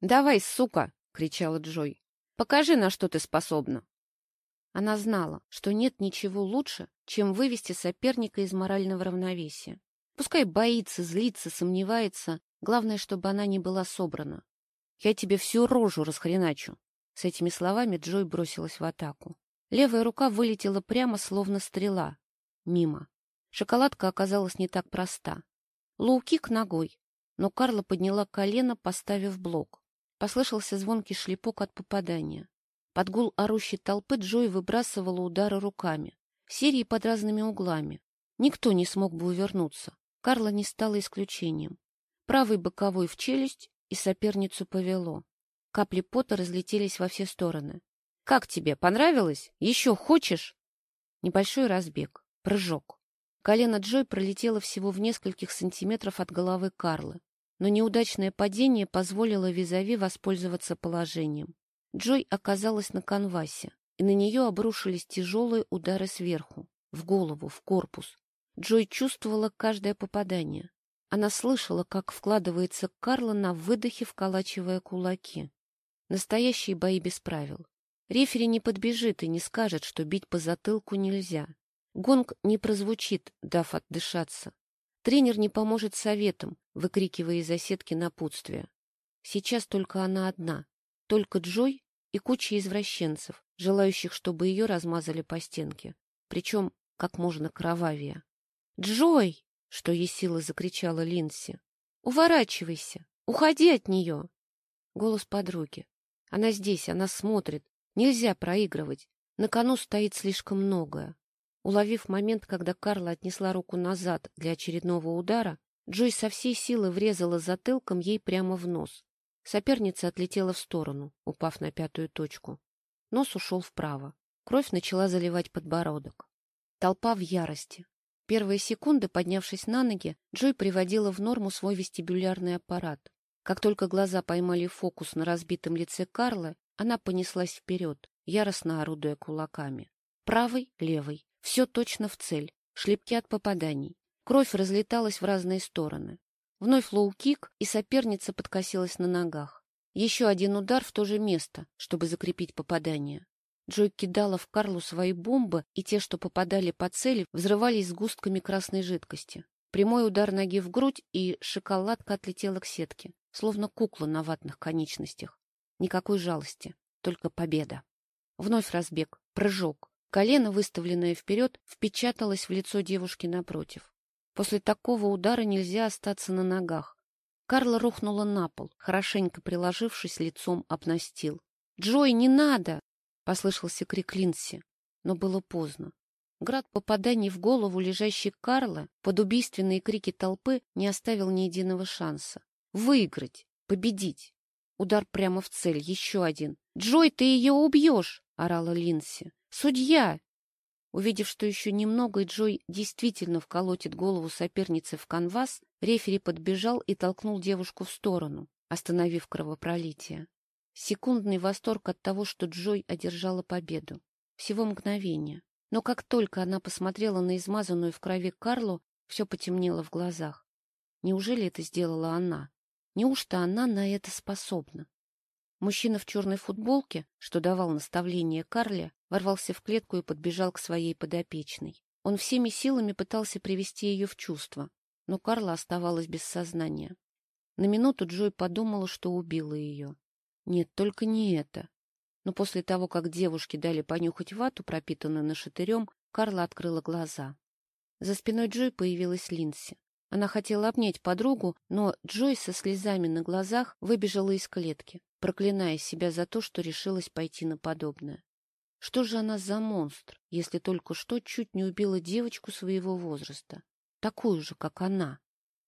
«Давай, сука!» — кричала Джой. «Покажи, на что ты способна!» Она знала, что нет ничего лучше, чем вывести соперника из морального равновесия. Пускай боится, злится, сомневается, главное, чтобы она не была собрана. «Я тебе всю рожу расхреначу!» С этими словами Джой бросилась в атаку. Левая рука вылетела прямо, словно стрела. Мимо. Шоколадка оказалась не так проста. Лоу-кик ногой, но Карла подняла колено, поставив блок. Послышался звонкий шлепок от попадания. Под гул орущей толпы Джой выбрасывала удары руками, серии под разными углами. Никто не смог бы увернуться. Карла не стала исключением. Правый боковой в челюсть, и соперницу повело. Капли пота разлетелись во все стороны. — Как тебе, понравилось? Еще хочешь? Небольшой разбег, прыжок. Колено Джой пролетело всего в нескольких сантиметров от головы Карлы, но неудачное падение позволило Визави воспользоваться положением. Джой оказалась на канвасе, и на нее обрушились тяжелые удары сверху, в голову, в корпус. Джой чувствовала каждое попадание. Она слышала, как вкладывается Карла на выдохе, вколачивая кулаки. Настоящие бои без правил. Рефери не подбежит и не скажет, что бить по затылку нельзя. Гонг не прозвучит, дав отдышаться. Тренер не поможет советом, выкрикивая из-за сетки напутствия. Сейчас только она одна, только Джой и куча извращенцев, желающих, чтобы ее размазали по стенке, причем как можно кровавее. «Джой!» — что есть силы закричала Линси. «Уворачивайся! Уходи от нее!» Голос подруги. Она здесь, она смотрит. Нельзя проигрывать. На кону стоит слишком многое. Уловив момент, когда Карла отнесла руку назад для очередного удара, Джой со всей силы врезала затылком ей прямо в нос. Соперница отлетела в сторону, упав на пятую точку. Нос ушел вправо. Кровь начала заливать подбородок. Толпа в ярости. Первые секунды, поднявшись на ноги, Джой приводила в норму свой вестибулярный аппарат. Как только глаза поймали фокус на разбитом лице Карлы, она понеслась вперед, яростно орудуя кулаками. Правый, левый, все точно в цель, шлепки от попаданий. Кровь разлеталась в разные стороны. Вновь лоу-кик, и соперница подкосилась на ногах. Еще один удар в то же место, чтобы закрепить попадание. Джой кидала в Карлу свои бомбы, и те, что попадали по цели, взрывались сгустками красной жидкости. Прямой удар ноги в грудь, и шоколадка отлетела к сетке, словно кукла на ватных конечностях. Никакой жалости, только победа. Вновь разбег, прыжок. Колено, выставленное вперед, впечаталось в лицо девушки напротив. После такого удара нельзя остаться на ногах. Карла рухнула на пол, хорошенько приложившись лицом об настил. «Джой, не надо!» — послышался крик Линси, но было поздно. Град попаданий в голову лежащей Карла под убийственные крики толпы не оставил ни единого шанса. Выиграть, победить. Удар прямо в цель, еще один. «Джой, ты ее убьешь!» — орала Линси. «Судья! Увидев, что еще немного, и Джой действительно вколотит голову соперницы в канвас, рефери подбежал и толкнул девушку в сторону, остановив кровопролитие. Секундный восторг от того, что Джой одержала победу. Всего мгновение. Но как только она посмотрела на измазанную в крови Карлу, все потемнело в глазах. Неужели это сделала она? Неужто она на это способна? Мужчина в черной футболке, что давал наставление Карле, ворвался в клетку и подбежал к своей подопечной. Он всеми силами пытался привести ее в чувство, но Карла оставалась без сознания. На минуту Джой подумала, что убила ее. Нет, только не это. Но после того, как девушке дали понюхать вату, пропитанную нашатырем, Карла открыла глаза. За спиной Джой появилась Линси. Она хотела обнять подругу, но Джой со слезами на глазах выбежала из клетки, проклиная себя за то, что решилась пойти на подобное. Что же она за монстр, если только что чуть не убила девочку своего возраста, такую же, как она?